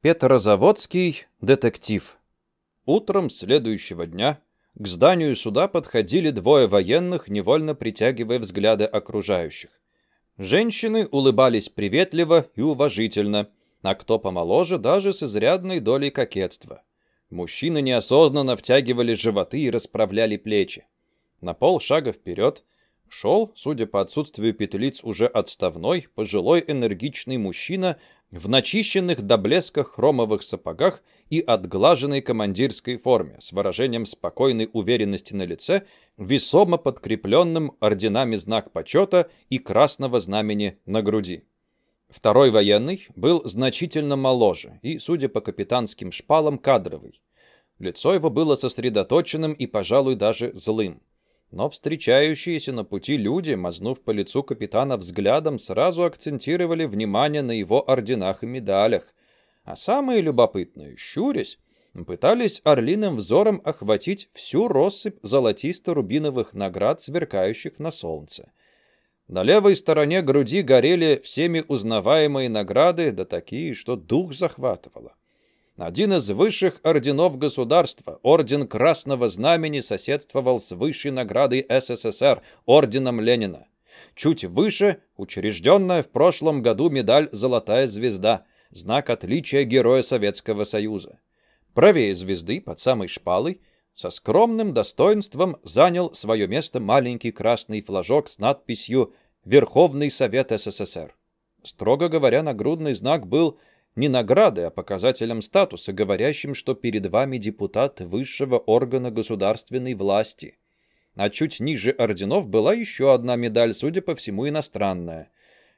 Петрозаводский детектив. Утром следующего дня к зданию суда подходили двое военных, невольно притягивая взгляды окружающих. Женщины улыбались приветливо и уважительно, а кто помоложе, даже с изрядной долей кокетства. Мужчины неосознанно втягивали животы и расправляли плечи. На полшага вперед шел, судя по отсутствию петлиц, уже отставной, пожилой энергичный мужчина в начищенных до блеска хромовых сапогах и отглаженной командирской форме с выражением спокойной уверенности на лице, весомо подкрепленным орденами знак почета и красного знамени на груди. Второй военный был значительно моложе и, судя по капитанским шпалам, кадровый. Лицо его было сосредоточенным и, пожалуй, даже злым. Но встречающиеся на пути люди, мазнув по лицу капитана взглядом, сразу акцентировали внимание на его орденах и медалях. А самые любопытные, щурясь, пытались орлиным взором охватить всю россыпь золотисто-рубиновых наград, сверкающих на солнце. На левой стороне груди горели всеми узнаваемые награды, да такие, что дух захватывало. Один из высших орденов государства, орден Красного Знамени, соседствовал с высшей наградой СССР, орденом Ленина. Чуть выше – учрежденная в прошлом году медаль «Золотая звезда», знак отличия Героя Советского Союза. Правее звезды, под самой шпалой, со скромным достоинством занял свое место маленький красный флажок с надписью «Верховный Совет СССР». Строго говоря, нагрудный знак был не наградой, а показателем статуса, говорящим, что перед вами депутат высшего органа государственной власти. А чуть ниже орденов была еще одна медаль, судя по всему, иностранная.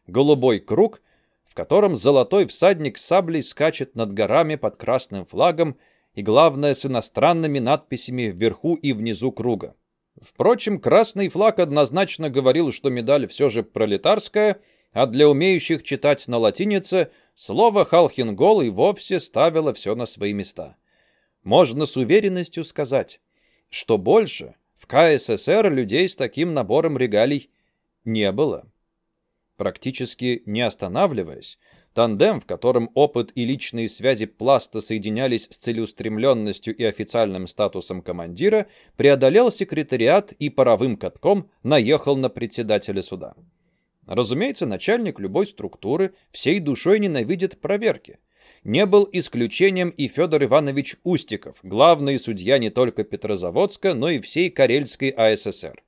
Голубой круг, в котором золотой всадник саблей скачет над горами под красным флагом и, главное, с иностранными надписями вверху и внизу круга. Впрочем, красный флаг однозначно говорил, что медаль все же пролетарская, а для умеющих читать на латинице Слово «Халхингол» и вовсе ставило все на свои места. Можно с уверенностью сказать, что больше в КССР людей с таким набором регалий не было. Практически не останавливаясь, тандем, в котором опыт и личные связи пласта соединялись с целеустремленностью и официальным статусом командира, преодолел секретариат и паровым катком наехал на председателя суда. Разумеется, начальник любой структуры всей душой ненавидит проверки. Не был исключением и Федор Иванович Устиков, главный судья не только Петрозаводска, но и всей Карельской АССР.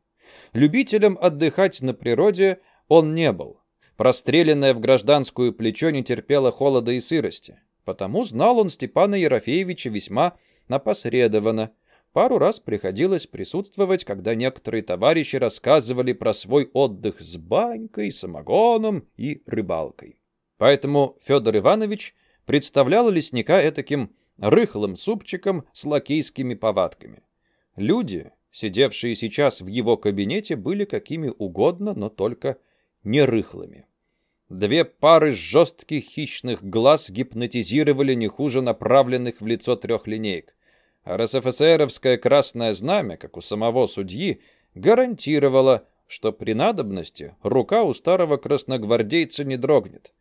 Любителем отдыхать на природе он не был. Простреленное в гражданскую плечо не терпело холода и сырости. Потому знал он Степана Ерофеевича весьма напосредованно, Пару раз приходилось присутствовать, когда некоторые товарищи рассказывали про свой отдых с банькой, самогоном и рыбалкой. Поэтому Федор Иванович представлял лесника этаким рыхлым супчиком с лакейскими повадками. Люди, сидевшие сейчас в его кабинете, были какими угодно, но только не рыхлыми. Две пары жестких хищных глаз гипнотизировали не хуже направленных в лицо трех линеек. РСФСРовское красное знамя, как у самого судьи, гарантировало, что при надобности рука у старого красногвардейца не дрогнет.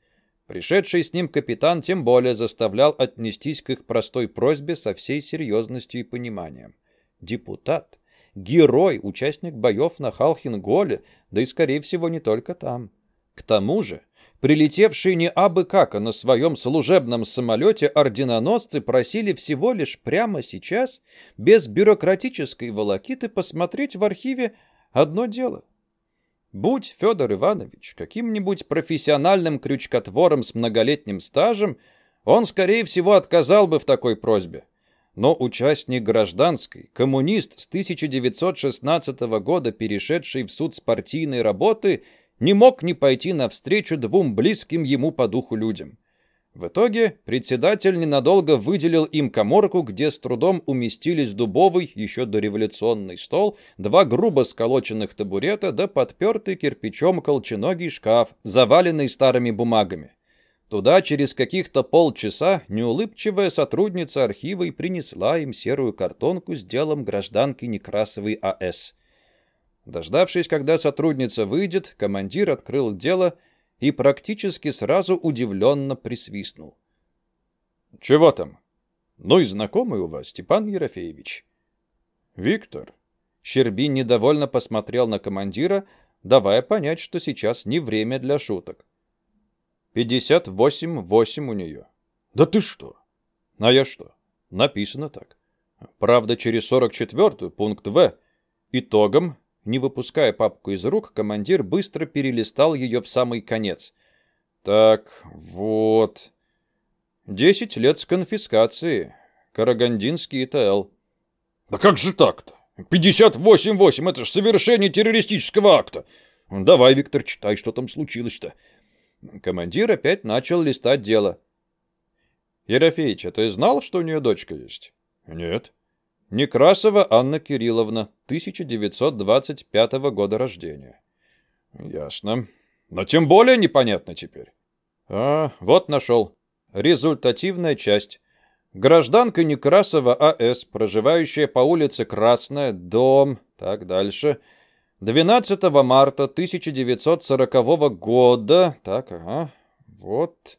Пришедший с ним капитан тем более заставлял отнестись к их простой просьбе со всей серьезностью и пониманием. Депутат, герой, участник боев на Халхинголе, да и, скорее всего, не только там. К тому же, Прилетевшие не абы как, а на своем служебном самолете орденоносцы просили всего лишь прямо сейчас, без бюрократической волокиты, посмотреть в архиве одно дело. Будь Федор Иванович каким-нибудь профессиональным крючкотвором с многолетним стажем, он, скорее всего, отказал бы в такой просьбе. Но участник гражданской, коммунист с 1916 года, перешедший в суд с партийной работы – не мог не пойти навстречу двум близким ему по духу людям. В итоге председатель ненадолго выделил им коморку, где с трудом уместились дубовый, еще дореволюционный стол, два грубо сколоченных табурета да подпертый кирпичом колченогий шкаф, заваленный старыми бумагами. Туда через каких-то полчаса неулыбчивая сотрудница архива и принесла им серую картонку с делом гражданки Некрасовой А.С. Дождавшись, когда сотрудница выйдет, командир открыл дело и практически сразу удивленно присвистнул. Чего там? Ну и знакомый у вас, Степан Ерофеевич. Виктор. Щербин недовольно посмотрел на командира, давая понять, что сейчас не время для шуток. Пятьдесят восемь-восемь у нее. Да ты что? А я что? Написано так. Правда, через сорок четвертую, пункт В. Итогом, не выпуская папку из рук, командир быстро перелистал ее в самый конец. Так, вот. Десять лет с конфискации. Карагандинский ИТЛ. Да как же так-то? 58-8, это ж совершение террористического акта. Давай, Виктор, читай, что там случилось-то. Командир опять начал листать дело. Ерофеич, а ты знал, что у нее дочка есть? Нет. Некрасова Анна Кирилловна, 1925 года рождения. Ясно. Но тем более непонятно теперь. А, вот нашел. Результативная часть. Гражданка Некрасова А.С., проживающая по улице Красная, дом, так дальше, 12 марта 1940 года, так, ага, вот,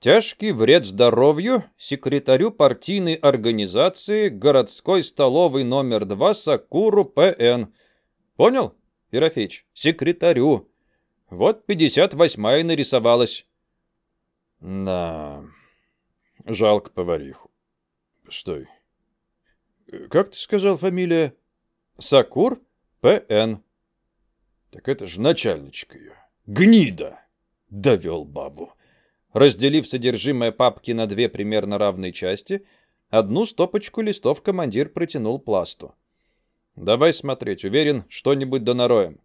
тяжкий вред здоровью секретарю партийной организации городской столовой номер 2 Сакуру П.Н. Понял, Ерофеич? Секретарю. Вот 58-я нарисовалась. Да... Жалко повариху. Стой. Как ты сказал фамилия? Сакур П.Н. Так это же начальничка ее. Гнида! Довел бабу. Разделив содержимое папки на две примерно равные части, одну стопочку листов командир протянул пласту. «Давай смотреть, уверен, что-нибудь донароем.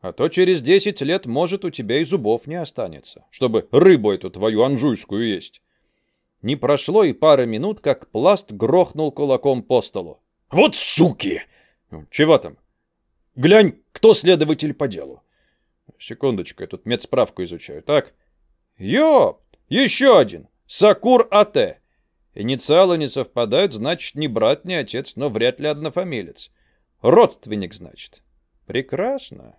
А то через десять лет, может, у тебя и зубов не останется, чтобы рыбу эту твою анжуйскую есть. Не прошло и пары минут, как пласт грохнул кулаком по столу. «Вот суки!» «Чего там?» «Глянь, кто следователь по делу?» «Секундочку, я тут медсправку изучаю. Так?» «Ёп! Еще один! Сакур А.Т. Инициалы не совпадают, значит, не брат, не отец, но вряд ли однофамилец. Родственник, значит. Прекрасно.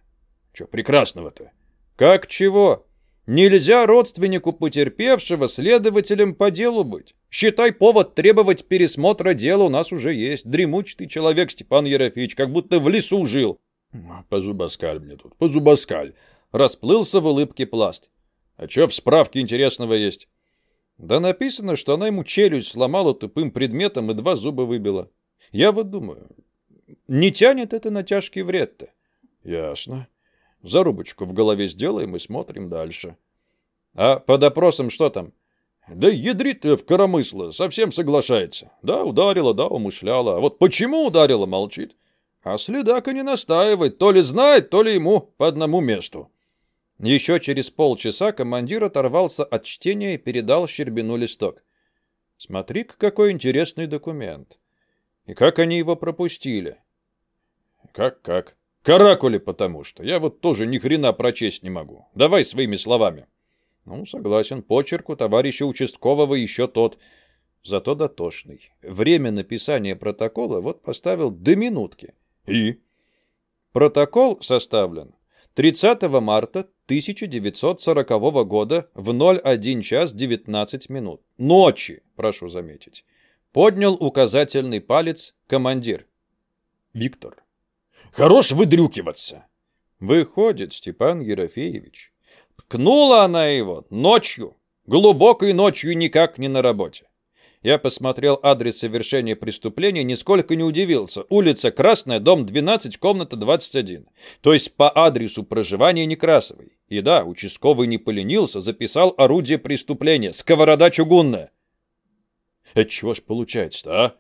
Че прекрасного-то? Как чего? Нельзя родственнику потерпевшего следователем по делу быть. Считай, повод требовать пересмотра дела у нас уже есть. Дремучий человек, Степан Ерофеевич, как будто в лесу жил. Позубаскаль мне тут, позубаскаль. Расплылся в улыбке пласт. А что в справке интересного есть? Да написано, что она ему челюсть сломала тупым предметом и два зуба выбила. Я вот думаю, не тянет это на тяжкий вред-то? Ясно. Зарубочку в голове сделаем и смотрим дальше. А по допросам что там? Да ядрит в коромысло, совсем соглашается. Да, ударила, да, умышляла. А вот почему ударила, молчит. А следака не настаивает, то ли знает, то ли ему по одному месту. Еще через полчаса командир оторвался от чтения и передал Щербину листок. Смотри-ка, какой интересный документ. И как они его пропустили? Как-как? Каракули потому что. Я вот тоже ни хрена прочесть не могу. Давай своими словами. Ну, согласен, почерк у товарища участкового еще тот. Зато дотошный. Время написания протокола вот поставил до минутки. И? Протокол составлен 30 марта 1940 года в 01 час 19 минут. Ночи, прошу заметить. Поднял указательный палец командир. Виктор, Хорош выдрюкиваться. Выходит, Степан Ерофеевич, ткнула она его ночью, глубокой ночью никак не на работе. Я посмотрел адрес совершения преступления, нисколько не удивился. Улица Красная, дом 12, комната 21. То есть по адресу проживания Некрасовой. И да, участковый не поленился, записал орудие преступления. Сковорода чугунная. Это чего ж получается-то, а?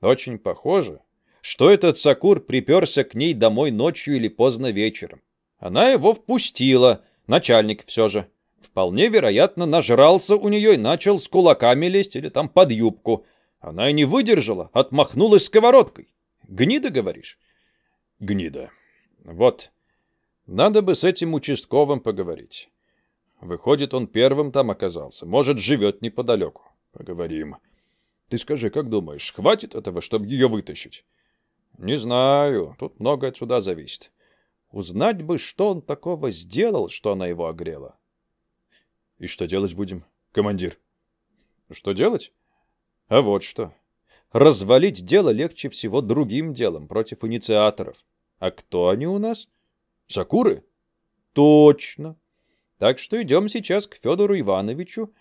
Очень похоже что этот Сакур приперся к ней домой ночью или поздно вечером. Она его впустила, начальник все же. Вполне вероятно, нажрался у нее и начал с кулаками лезть или там под юбку. Она и не выдержала, отмахнулась сковородкой. Гнида, говоришь? Гнида. Вот. Надо бы с этим участковым поговорить. Выходит, он первым там оказался. Может, живет неподалеку. Поговорим. Ты скажи, как думаешь, хватит этого, чтобы ее вытащить? Не знаю, тут много отсюда зависит. Узнать бы, что он такого сделал, что она его огрела. И что делать будем, командир? Что делать? А вот что. Развалить дело легче всего другим делом против инициаторов. А кто они у нас? Сакуры? Точно. Так что идем сейчас к Федору Ивановичу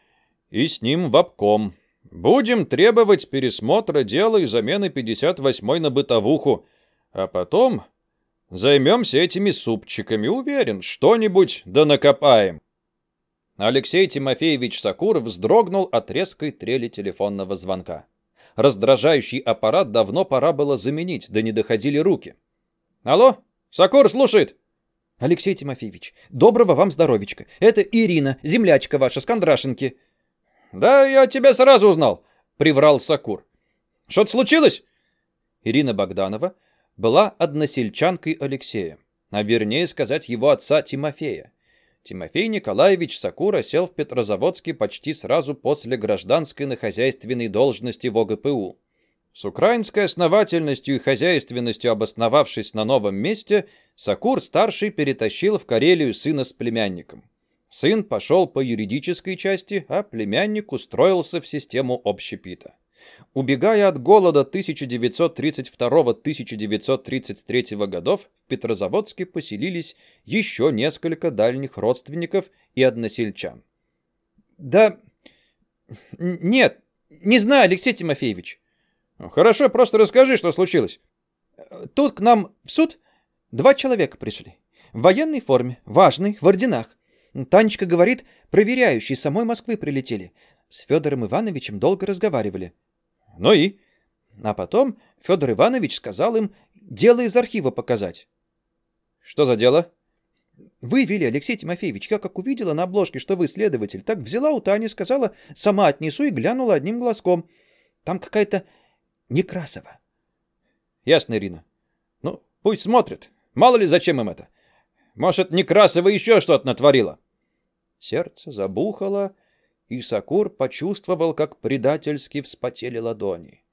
и с ним в обком. Будем требовать пересмотра дела и замены 58-й на бытовуху, а потом займемся этими супчиками. Уверен, что-нибудь да накопаем. Алексей Тимофеевич Сакуров вздрогнул от резкой трели телефонного звонка. Раздражающий аппарат давно пора было заменить, да не доходили руки. «Алло, Сакур слушает!» «Алексей Тимофеевич, доброго вам здоровечка. Это Ирина, землячка ваша с Кондрашенки». «Да я тебя сразу узнал», — приврал Сакур. «Что-то случилось?» Ирина Богданова была односельчанкой Алексея, а вернее сказать его отца Тимофея. Тимофей Николаевич Сакура сел в Петрозаводске почти сразу после гражданской на хозяйственной должности в ОГПУ. С украинской основательностью и хозяйственностью обосновавшись на новом месте, Сакур-старший перетащил в Карелию сына с племянником. Сын пошел по юридической части, а племянник устроился в систему общепита. Убегая от голода 1932-1933 годов, в Петрозаводске поселились еще несколько дальних родственников и односельчан. «Да... нет, не знаю, Алексей Тимофеевич», Хорошо, просто расскажи, что случилось. Тут к нам в суд два человека пришли. В военной форме, важный, в орденах. Танечка говорит, проверяющие самой Москвы прилетели. С Федором Ивановичем долго разговаривали. Ну и? А потом Федор Иванович сказал им дело из архива показать. Что за дело? Вы вели, Алексей Тимофеевич, я как увидела на обложке, что вы следователь, так взяла у Тани, сказала, сама отнесу и глянула одним глазком. Там какая-то Некрасова. Ясно, Ирина. Ну, пусть смотрят. Мало ли, зачем им это. Может, Некрасова еще что-то натворила. Сердце забухало, и Сакур почувствовал, как предательски вспотели ладони.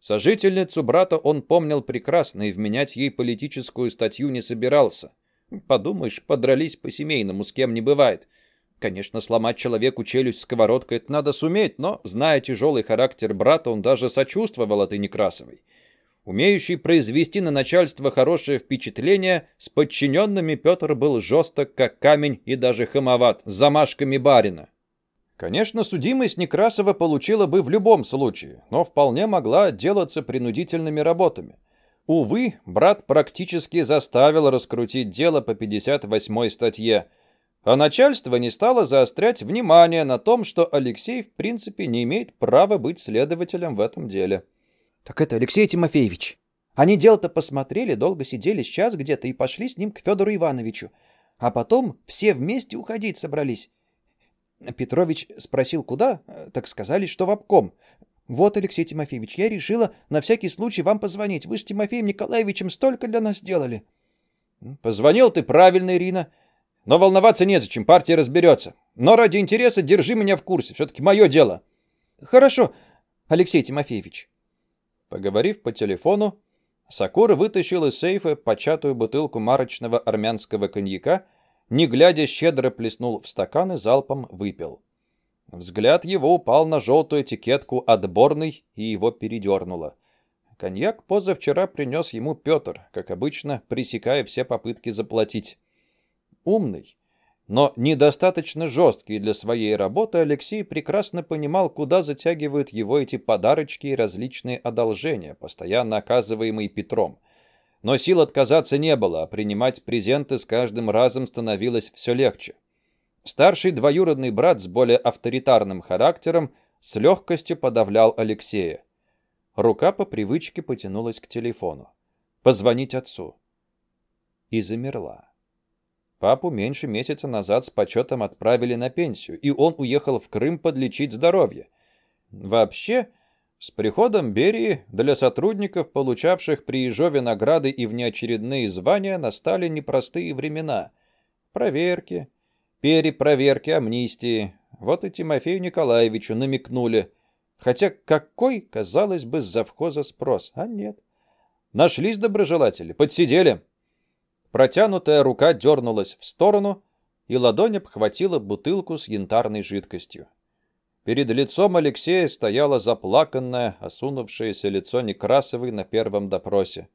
Сожительницу брата он помнил прекрасно и вменять ей политическую статью не собирался. Подумаешь, подрались по-семейному, с кем не бывает. Конечно, сломать человеку челюсть сковородкой это надо суметь, но, зная тяжелый характер брата, он даже сочувствовал этой Некрасовой. Умеющий произвести на начальство хорошее впечатление, с подчиненными Петр был жесток, как камень, и даже хамоват, с замашками барина. Конечно, судимость Некрасова получила бы в любом случае, но вполне могла отделаться принудительными работами. Увы, брат практически заставил раскрутить дело по 58 статье – а начальство не стало заострять внимание на том, что Алексей в принципе не имеет права быть следователем в этом деле. «Так это Алексей Тимофеевич. Они дело-то посмотрели, долго сидели сейчас где-то и пошли с ним к Федору Ивановичу. А потом все вместе уходить собрались. Петрович спросил, куда, так сказали, что в обком. Вот, Алексей Тимофеевич, я решила на всякий случай вам позвонить. Вы с Тимофеем Николаевичем столько для нас сделали. Позвонил ты правильно, Ирина. Но волноваться незачем, партия разберется. Но ради интереса держи меня в курсе, все-таки мое дело. Хорошо, Алексей Тимофеевич. Поговорив по телефону, Сакура вытащил из сейфа початую бутылку марочного армянского коньяка, не глядя щедро плеснул в стакан и залпом выпил. Взгляд его упал на желтую этикетку «Отборный» и его передернуло. Коньяк позавчера принес ему Петр, как обычно, пресекая все попытки заплатить. Умный, но недостаточно жесткий для своей работы, Алексей прекрасно понимал, куда затягивают его эти подарочки и различные одолжения, постоянно оказываемые Петром. Но сил отказаться не было, а принимать презенты с каждым разом становилось все легче. Старший двоюродный брат с более авторитарным характером с легкостью подавлял Алексея. Рука по привычке потянулась к телефону. Позвонить отцу. И замерла. Папу меньше месяца назад с почетом отправили на пенсию, и он уехал в Крым подлечить здоровье. Вообще, с приходом Берии для сотрудников, получавших при Ежове награды и внеочередные звания, настали непростые времена. Проверки, перепроверки, амнистии. Вот и Тимофею Николаевичу намекнули. Хотя какой, казалось бы, с завхоза спрос, а нет. Нашлись доброжелатели, подсидели. Протянутая рука дернулась в сторону, и ладонь обхватила бутылку с янтарной жидкостью. Перед лицом Алексея стояло заплаканное, осунувшееся лицо Некрасовой на первом допросе.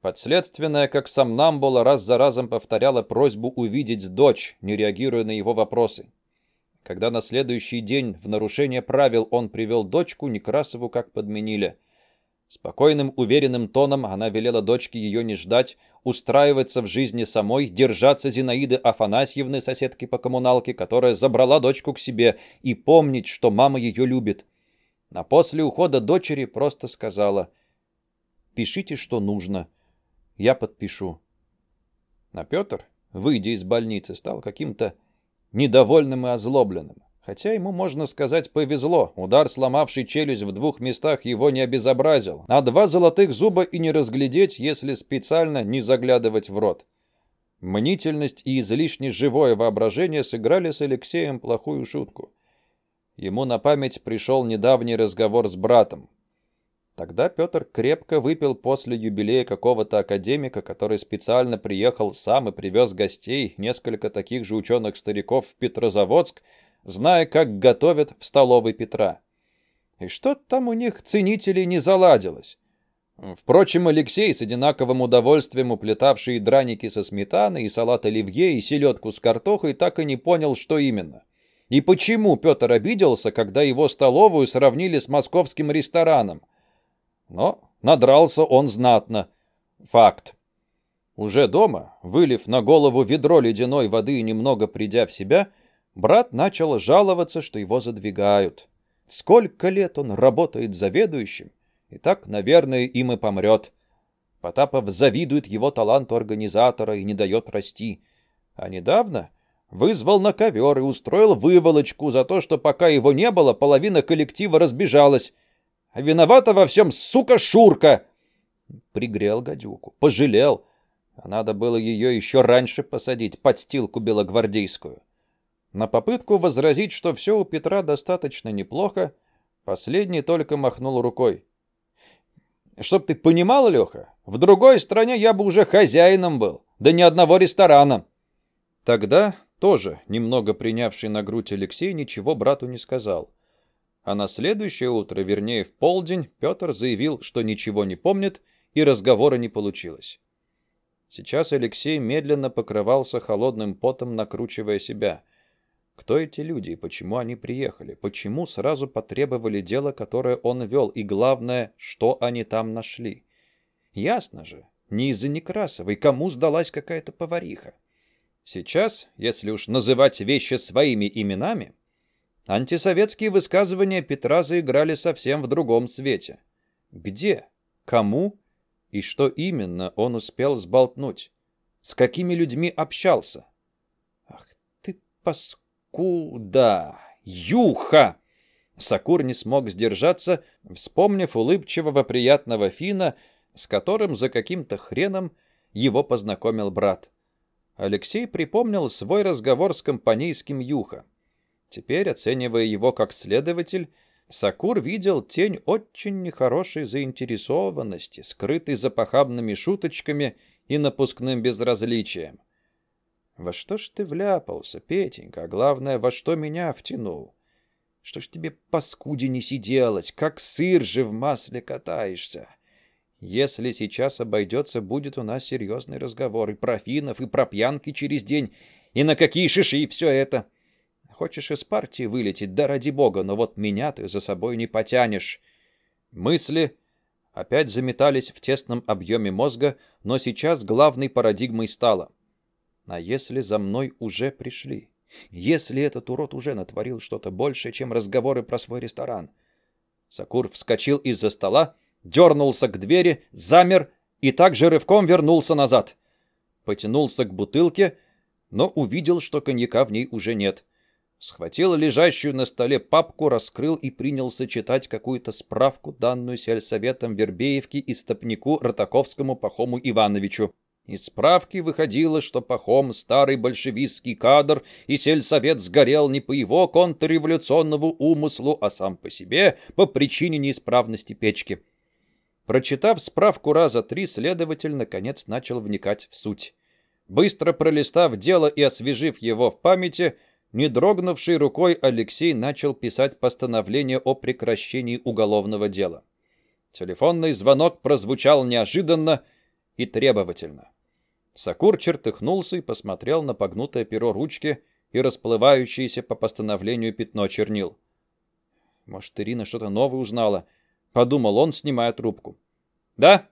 Подследственная, как сам Намбула, раз за разом повторяла просьбу увидеть дочь, не реагируя на его вопросы. Когда на следующий день в нарушение правил он привел дочку, Некрасову как подменили. Спокойным, уверенным тоном она велела дочке ее не ждать, устраиваться в жизни самой, держаться Зинаиды Афанасьевны, соседки по коммуналке, которая забрала дочку к себе, и помнить, что мама ее любит. А после ухода дочери просто сказала «Пишите, что нужно. Я подпишу». А Петр, выйдя из больницы, стал каким-то недовольным и озлобленным. Хотя ему, можно сказать, повезло. Удар, сломавший челюсть в двух местах, его не обезобразил. А два золотых зуба и не разглядеть, если специально не заглядывать в рот. Мнительность и излишне живое воображение сыграли с Алексеем плохую шутку. Ему на память пришел недавний разговор с братом. Тогда Петр крепко выпил после юбилея какого-то академика, который специально приехал сам и привез гостей, несколько таких же ученых-стариков в Петрозаводск, зная, как готовят в столовой Петра. И что там у них ценителей не заладилось. Впрочем, Алексей, с одинаковым удовольствием уплетавший драники со сметаной, и салат оливье, и селедку с картохой, так и не понял, что именно. И почему Петр обиделся, когда его столовую сравнили с московским рестораном. Но надрался он знатно. Факт. Уже дома, вылив на голову ведро ледяной воды и немного придя в себя, — Брат начал жаловаться, что его задвигают. Сколько лет он работает заведующим, и так, наверное, им и помрет. Потапов завидует его таланту организатора и не дает расти. А недавно вызвал на ковер и устроил выволочку за то, что пока его не было, половина коллектива разбежалась. А виновата во всем, сука, Шурка! Пригрел гадюку, пожалел. А надо было ее еще раньше посадить под стилку белогвардейскую. На попытку возразить, что все у Петра достаточно неплохо, последний только махнул рукой. «Чтоб ты понимал, Леха, в другой стране я бы уже хозяином был, да ни одного ресторана». Тогда тоже, немного принявший на грудь Алексей, ничего брату не сказал. А на следующее утро, вернее в полдень, Петр заявил, что ничего не помнит, и разговора не получилось. Сейчас Алексей медленно покрывался холодным потом, накручивая себя – кто эти люди и почему они приехали? Почему сразу потребовали дело, которое он вел? И главное, что они там нашли? Ясно же, не из-за Некрасовой, кому сдалась какая-то повариха. Сейчас, если уж называть вещи своими именами, антисоветские высказывания Петра заиграли совсем в другом свете. Где, кому и что именно он успел сболтнуть? С какими людьми общался? Ах ты паскуда! Куда? Юха!» Сакур не смог сдержаться, вспомнив улыбчивого приятного Фина, с которым за каким-то хреном его познакомил брат. Алексей припомнил свой разговор с компанейским Юха. Теперь, оценивая его как следователь, Сакур видел тень очень нехорошей заинтересованности, скрытой за похабными шуточками и напускным безразличием. Во что ж ты вляпался, Петенька, а главное, во что меня втянул? Что ж тебе, паскуде, не сиделось, как сыр же в масле катаешься? Если сейчас обойдется, будет у нас серьезный разговор и про финнов, и про пьянки через день, и на какие шиши все это. Хочешь из партии вылететь, да ради бога, но вот меня ты за собой не потянешь. Мысли опять заметались в тесном объеме мозга, но сейчас главной парадигмой стало — а если за мной уже пришли? Если этот урод уже натворил что-то большее, чем разговоры про свой ресторан? Сакур вскочил из-за стола, дернулся к двери, замер и также рывком вернулся назад. Потянулся к бутылке, но увидел, что коньяка в ней уже нет. Схватил лежащую на столе папку, раскрыл и принялся читать какую-то справку, данную сельсоветом Вербеевки и стопнику Ротаковскому Пахому Ивановичу. Из справки выходило, что Пахом старый большевистский кадр, и сельсовет сгорел не по его контрреволюционному умыслу, а сам по себе, по причине неисправности печки. Прочитав справку раза три, следователь наконец начал вникать в суть. Быстро пролистав дело и освежив его в памяти, не дрогнувшей рукой Алексей начал писать постановление о прекращении уголовного дела. Телефонный звонок прозвучал неожиданно и требовательно. Сакур чертыхнулся и посмотрел на погнутое перо ручки и расплывающееся по постановлению пятно чернил. Может, Ирина что-то новое узнала, подумал он, снимая трубку. Да?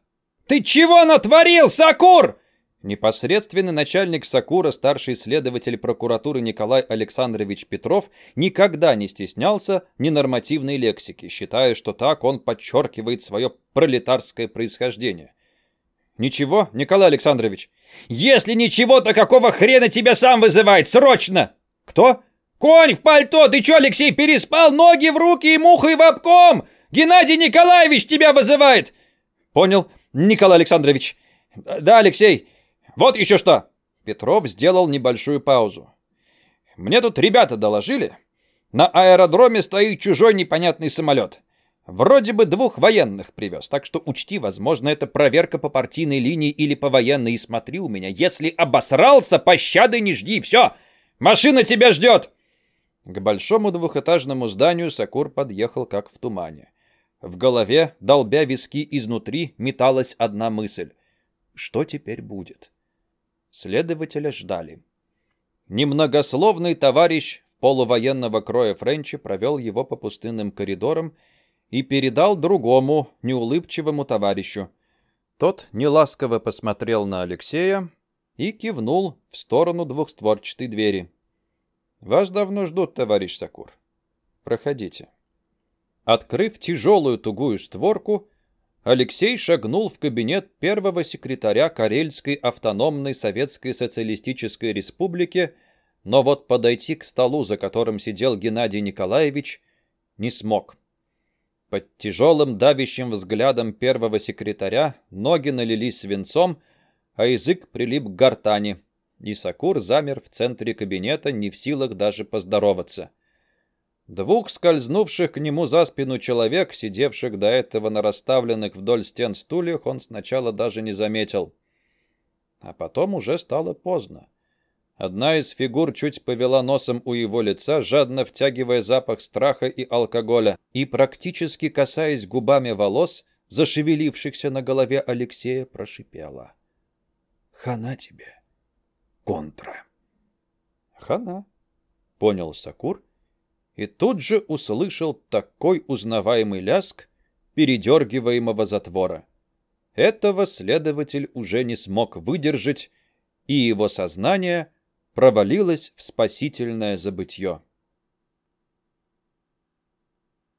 Ты чего натворил, Сакур? Непосредственный начальник Сакура, старший следователь прокуратуры Николай Александрович Петров, никогда не стеснялся ненормативной лексики, считая, что так он подчеркивает свое пролетарское происхождение. «Ничего, Николай Александрович?» «Если ничего, то какого хрена тебя сам вызывает? Срочно!» «Кто?» «Конь в пальто! Ты чё, Алексей, переспал? Ноги в руки и мухой в обком! Геннадий Николаевич тебя вызывает!» «Понял, Николай Александрович». «Да, Алексей, вот еще что!» Петров сделал небольшую паузу. «Мне тут ребята доложили. На аэродроме стоит чужой непонятный самолет. Вроде бы двух военных привез, так что учти, возможно, это проверка по партийной линии или по военной, и смотри у меня. Если обосрался, пощады не жди, все, машина тебя ждет!» К большому двухэтажному зданию Сакур подъехал как в тумане. В голове, долбя виски изнутри, металась одна мысль. Что теперь будет? Следователя ждали. Немногословный товарищ полувоенного кроя Френчи провел его по пустынным коридорам и передал другому, неулыбчивому товарищу. Тот неласково посмотрел на Алексея и кивнул в сторону двухстворчатой двери. «Вас давно ждут, товарищ Сакур. Проходите». Открыв тяжелую тугую створку, Алексей шагнул в кабинет первого секретаря Карельской автономной Советской Социалистической Республики, но вот подойти к столу, за которым сидел Геннадий Николаевич, не смог. Под тяжелым давящим взглядом первого секретаря ноги налились свинцом, а язык прилип к гортани, и Сакур замер в центре кабинета, не в силах даже поздороваться. Двух скользнувших к нему за спину человек, сидевших до этого на расставленных вдоль стен стульях, он сначала даже не заметил. А потом уже стало поздно. Одна из фигур чуть повела носом у его лица, жадно втягивая запах страха и алкоголя, и, практически касаясь губами волос, зашевелившихся на голове Алексея, прошипела. «Хана тебе, контра!» «Хана», — понял Сакур, — и тут же услышал такой узнаваемый ляск передергиваемого затвора. Этого следователь уже не смог выдержать, и его сознание провалилось в спасительное забытье.